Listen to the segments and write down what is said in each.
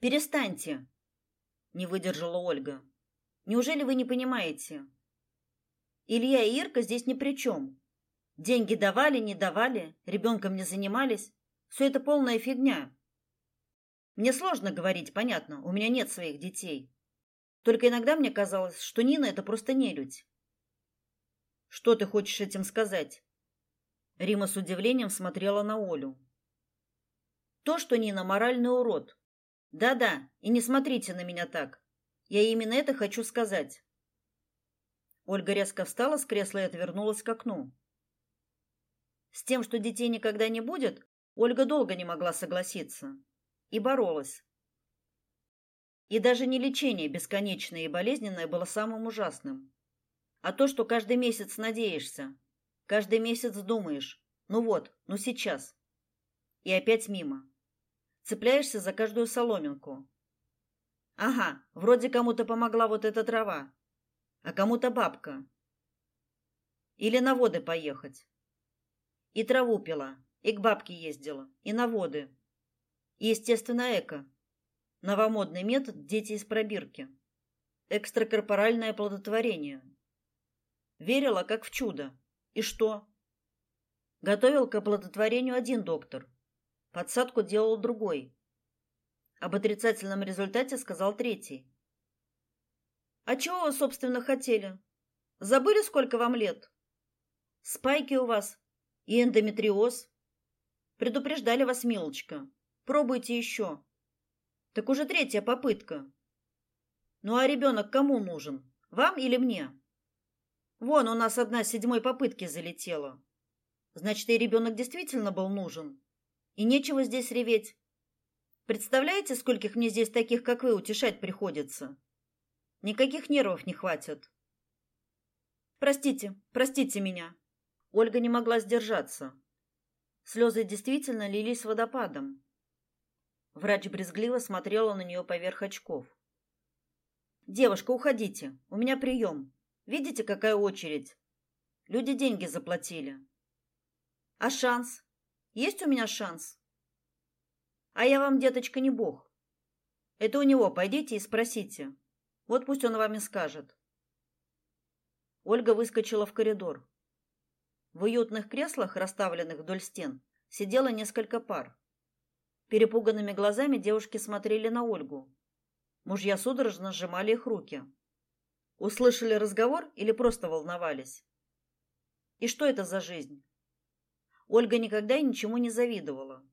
Перестаньте, не выдержала Ольга. Неужели вы не понимаете? Илья и Ирка здесь ни при чем. Деньги давали, не давали, ребенком не занимались. Все это полная фигня. Мне сложно говорить, понятно, у меня нет своих детей. Только иногда мне казалось, что Нина это просто нелюдь. Что ты хочешь этим сказать? Рима с удивлением смотрела на Олю. То, что Нина моральный урод. Да-да, и не смотрите на меня так. Я именно это хочу сказать. Ольга резко встала с кресла и отвернулась к окну. С тем, что детей никогда не будет, Ольга долго не могла согласиться и боролась. И даже не лечение бесконечное и болезненное было самым ужасным, а то, что каждый месяц надеешься, каждый месяц думаешь: "Ну вот, ну сейчас". И опять мимо. Цепляешься за каждую соломинку. Ага, вроде кому-то помогла вот эта трава, а кому-то бабка. Или на воды поехать. И траву пила, и к бабке ездила, и на воды. И, естественно, эко. Новомодный метод дети из пробирки. Экстракорпоральное плодотворение. Верила как в чудо. И что? Готовил к оплодотворению один доктор. Подсадку делал другой. Об отрицательном результате сказал третий. А чего вы, собственно, хотели? Забыли, сколько вам лет? Спайки у вас и эндометриоз. Предупреждали вас, милочка. Пробуйте еще. Так уже третья попытка. Ну а ребенок кому нужен? Вам или мне? Вон у нас одна седьмой попытки залетела. Значит, и ребенок действительно был нужен. И нечего здесь реветь. Представляете, скольких мне здесь таких, как вы, утешать приходится? Никаких нервов не хватит. Простите, простите меня. Ольга не могла сдержаться. Слезы действительно лились водопадом. Врач брезгливо смотрела на нее поверх очков. Девушка, уходите. У меня прием. Видите, какая очередь? Люди деньги заплатили. А шанс? Есть у меня шанс? А я вам, деточка, не бог. Это у него пойдите и спросите. Вот пусть он вам и скажет. Ольга выскочила в коридор. В уютных креслах, расставленных вдоль стен, сидело несколько пар. Перепуганными глазами девушки смотрели на Ольгу. Мужья судорожно сжимали их руки. Услышали разговор или просто волновались? И что это за жизнь? Ольга никогда и ничему не завидовала.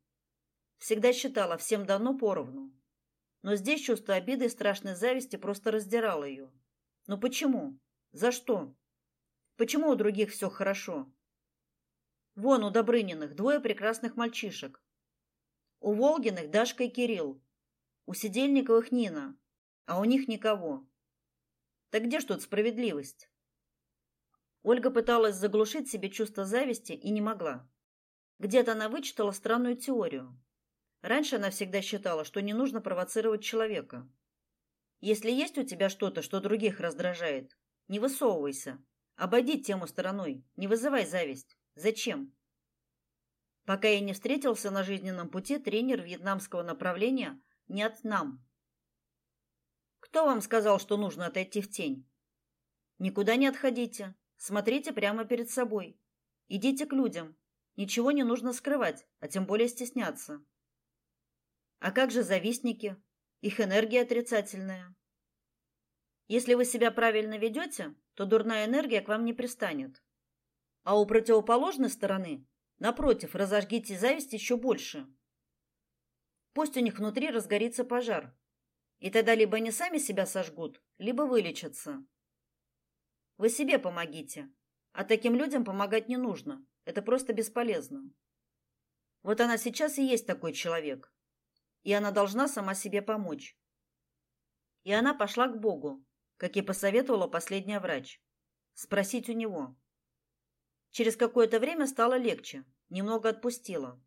Всегда считала всем дано поровну. Но здесь чувство обиды и страшной зависти просто раздирало ее. Но почему? За что? Почему у других все хорошо, Вон у Добрыниных двое прекрасных мальчишек. У Волгиных Дашка и Кирилл. У Сидельниковых Нина. А у них никого. Так где ж тут справедливость? Ольга пыталась заглушить себе чувство зависти и не могла. Где-то она вычитала странную теорию. Раньше она всегда считала, что не нужно провоцировать человека. Если есть у тебя что-то, что других раздражает, не высовывайся. Обойди тему стороной, не вызывай зависть. Зачем? Пока я не встретился на жизненном пути тренер вьетнамского направления нет нам. Кто вам сказал, что нужно отойти в тень? Никуда не отходите. Смотрите прямо перед собой. Идите к людям. Ничего не нужно скрывать, а тем более стесняться. А как же завистники? Их энергия отрицательная. Если вы себя правильно ведете, то дурная энергия к вам не пристанет. А у противоположной стороны, напротив, разожгите зависть еще больше. Пусть у них внутри разгорится пожар. И тогда либо они сами себя сожгут, либо вылечатся. Вы себе помогите. А таким людям помогать не нужно. Это просто бесполезно. Вот она сейчас и есть такой человек. И она должна сама себе помочь. И она пошла к Богу, как и посоветовала последняя врач. Спросить у него. Через какое-то время стало легче, немного отпустило,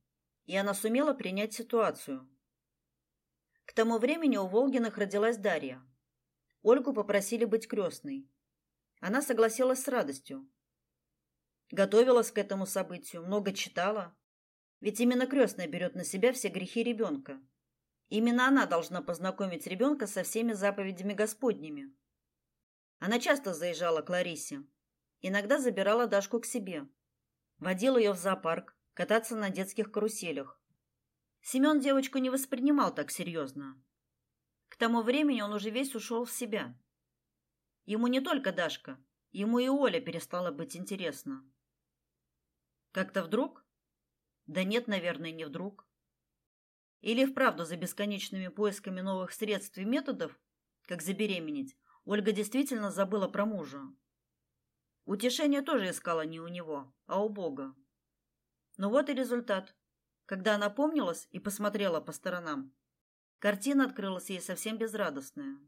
и она сумела принять ситуацию. К тому времени у Волгиных родилась Дарья. Ольгу попросили быть крестной. Она согласилась с радостью. Готовилась к этому событию, много читала, ведь именно крестная берет на себя все грехи ребенка. Именно она должна познакомить ребенка со всеми заповедями Господними. Она часто заезжала к Ларисе, иногда забирала Дашку к себе, водила ее в зоопарк, кататься на детских каруселях. Семен девочку не воспринимал так серьезно. К тому времени он уже весь ушел в себя. Ему не только Дашка, ему и Оля перестала быть интересна. Как-то вдруг? Да нет, наверное, не вдруг. Или вправду за бесконечными поисками новых средств и методов, как забеременеть, Ольга действительно забыла про мужа. Утешение тоже искала не у него, а у Бога. Но вот и результат. Когда она помнилась и посмотрела по сторонам, картина открылась ей совсем безрадостная.